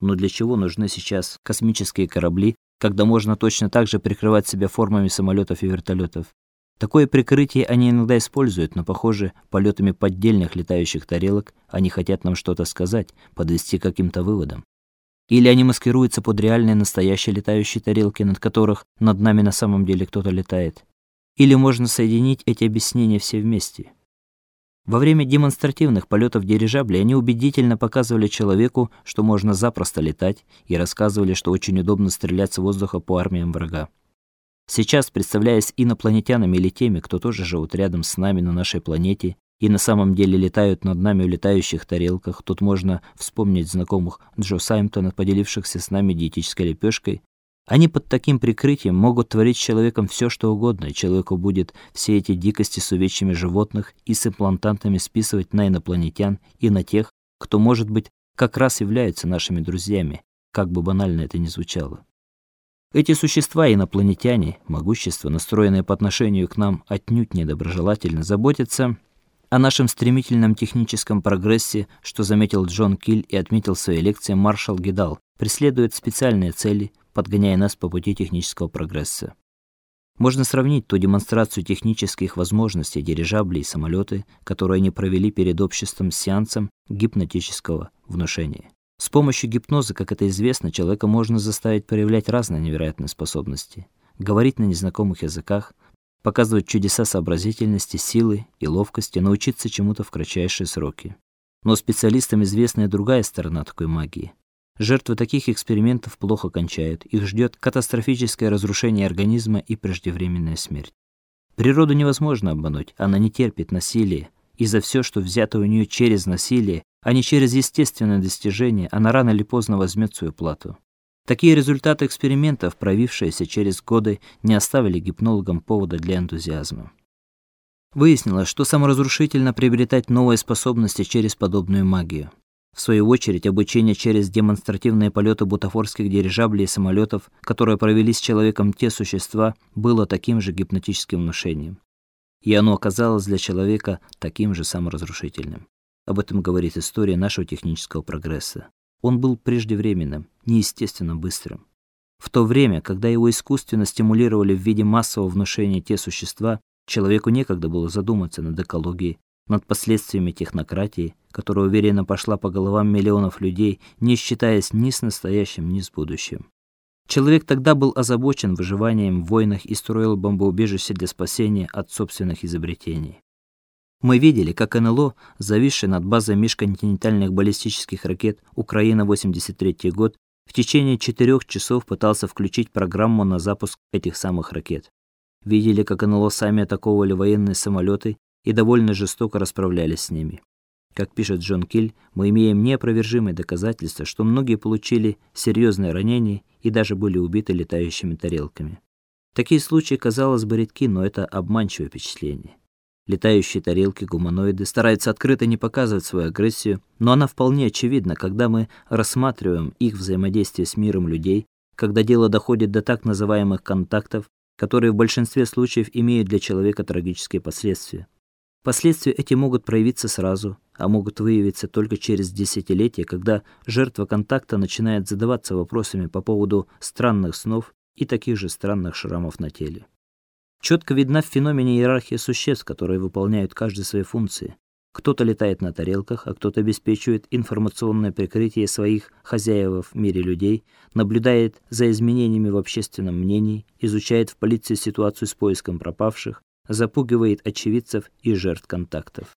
Но для чего нужны сейчас космические корабли, когда можно точно так же прикрывать себя формами самолетов и вертолетов? Такое прикрытие они иногда используют, но, похоже, полетами поддельных летающих тарелок они хотят нам что-то сказать, подвести к каким-то выводам. Или они маскируются под реальные настоящие летающие тарелки, над которых над нами на самом деле кто-то летает. Или можно соединить эти объяснения все вместе. Во время демонстративных полетов дирижаблей они убедительно показывали человеку, что можно запросто летать, и рассказывали, что очень удобно стрелять с воздуха по армиям врага. Сейчас, представляясь инопланетянами или теми, кто тоже живут рядом с нами на нашей планете и на самом деле летают над нами в летающих тарелках, тут можно вспомнить знакомых Джо Саймптона, поделившихся с нами диетической лепешкой, они под таким прикрытием могут творить с человеком все, что угодно, и человеку будет все эти дикости с увечьями животных и с имплантантами списывать на инопланетян и на тех, кто, может быть, как раз являются нашими друзьями, как бы банально это ни звучало. Эти существа инопланетяне, могущество, настроенное по отношению к нам отнюдь недоброжелательно, заботятся о нашем стремительном техническом прогрессе, что заметил Джон Киль и отметил в своей лекции маршал Гидал, преследуют специальные цели, подгоняя нас по пути технического прогресса. Можно сравнить ту демонстрацию технических возможностей дирижаблей и самолеты, которые они провели перед обществом с сеансом гипнотического внушения. С помощью гипноза, как это известно, человека можно заставить проявлять разные невероятные способности: говорить на незнакомых языках, показывать чудеса сообразительности, силы и ловкости, научиться чему-то в кратчайшие сроки. Но специалистам известна и другая сторона такой магии. Жертвы таких экспериментов плохо кончают, их ждет катастрофическое разрушение организма и преждевременная смерть. Природу невозможно обмануть, она не терпит насилия, и за все, что взято у нее через насилие, а не через естественное достижение, она рано или поздно возьмет свою плату. Такие результаты экспериментов, провившиеся через годы, не оставили гипнологам повода для энтузиазма. Выяснилось, что саморазрушительно приобретать новые способности через подобную магию. В свою очередь, обучение через демонстративные полеты бутафорских дирижаблей и самолетов, которые провели с человеком те существа, было таким же гипнотическим внушением. И оно оказалось для человека таким же саморазрушительным. Об этом говорит история нашего технического прогресса. Он был преждевременным, неестественно быстрым. В то время, когда его искусственно стимулировали в виде массового внушения те существа, человеку некогда было задуматься над экологией, над последствиями технократии, которая уверенно пошла по головам миллионов людей, не считаясь ни с настоящим, ни с будущим. Человек тогда был озабочен выживанием в войнах и строил бомбоубежища для спасения от собственных изобретений. Мы видели, как НЛО, зависший над базой межконтинентальных баллистических ракет Украина-83 год, в течение четырех часов пытался включить программу на запуск этих самых ракет. Видели, как НЛО сами атаковали военные самолеты и довольно жестоко расправлялись с ними. Как пишет Джон Киль, мы имеем неопровержимые доказательства, что многие получили серьезные ранения и даже были убиты летающими тарелками. Такие случаи, казалось бы, редки, но это обманчивое впечатление. Летающие тарелки гуманоиды стараются открыто не показывать свою агрессию, но она вполне очевидна, когда мы рассматриваем их взаимодействие с миром людей, когда дело доходит до так называемых контактов, которые в большинстве случаев имеют для человека трагические последствия. Последствия эти могут проявиться сразу, а могут выявиться только через десятилетия, когда жертва контакта начинает задаваться вопросами по поводу странных снов и таких же странных шрамов на теле. Четко видна в феномене иерархия существ, которые выполняют каждую свои функции. Кто-то летает на тарелках, а кто-то обеспечивает информационное прикрытие своих хозяев в мире людей, наблюдает за изменениями в общественном мнении, изучает в полиции ситуацию с поиском пропавших, запугивает очевидцев и жертв контактов.